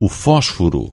o fósforo